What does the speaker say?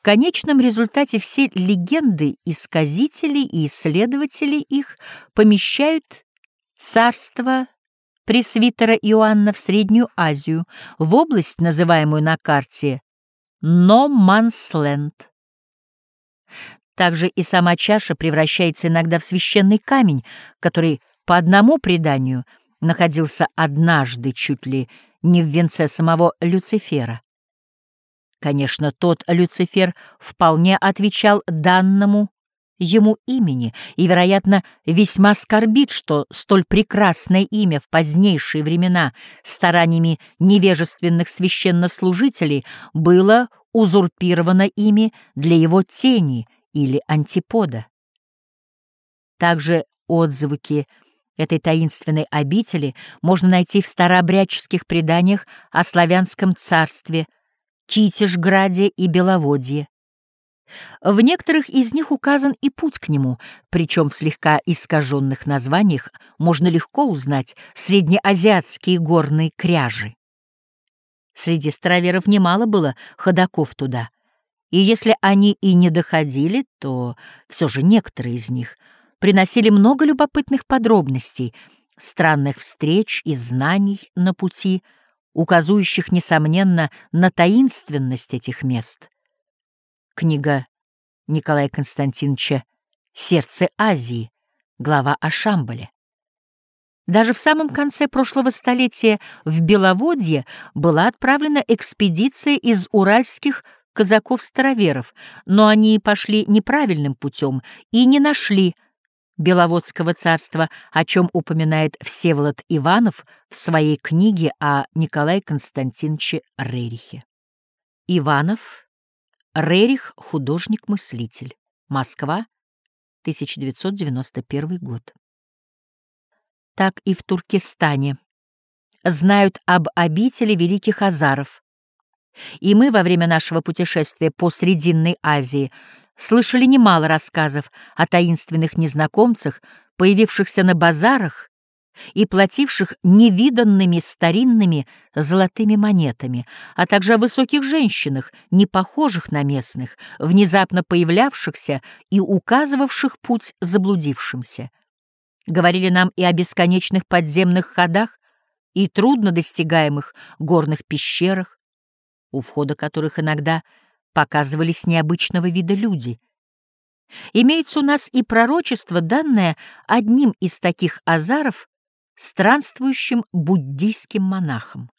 В конечном результате все легенды исказителей и исследователей их помещают царство пресвитера Иоанна в Среднюю Азию, в область, называемую на карте Но-Мансленд. Также и сама чаша превращается иногда в священный камень, который, по одному преданию, находился однажды чуть ли не в венце самого Люцифера. Конечно, тот Люцифер вполне отвечал данному ему имени и, вероятно, весьма скорбит, что столь прекрасное имя в позднейшие времена стараниями невежественных священнослужителей было узурпировано ими для его тени или антипода. Также отзвуки этой таинственной обители можно найти в старообрядческих преданиях о славянском царстве, Китежграде и Беловодье. В некоторых из них указан и путь к нему, причем в слегка искаженных названиях можно легко узнать среднеазиатские горные кряжи. Среди староверов немало было ходаков туда, и если они и не доходили, то все же некоторые из них приносили много любопытных подробностей, странных встреч и знаний на пути, указывающих, несомненно, на таинственность этих мест. Книга Николая Константиновича «Сердце Азии», глава о Шамбале. Даже в самом конце прошлого столетия в Беловодье была отправлена экспедиция из уральских казаков-староверов, но они пошли неправильным путем и не нашли Беловодского царства, о чем упоминает Всеволод Иванов в своей книге о Николае Константиновиче Рерихе. Иванов Рерих — художник-мыслитель. Москва, 1991 год. Так и в Туркестане знают об обители великих азаров. И мы во время нашего путешествия по Срединной Азии слышали немало рассказов о таинственных незнакомцах, появившихся на базарах и плативших невиданными старинными золотыми монетами, а также о высоких женщинах, не похожих на местных, внезапно появлявшихся и указывавших путь заблудившимся. Говорили нам и о бесконечных подземных ходах и трудно достигаемых горных пещерах, у входа которых иногда показывались необычного вида люди — Имеется у нас и пророчество, данное одним из таких азаров странствующим буддийским монахом.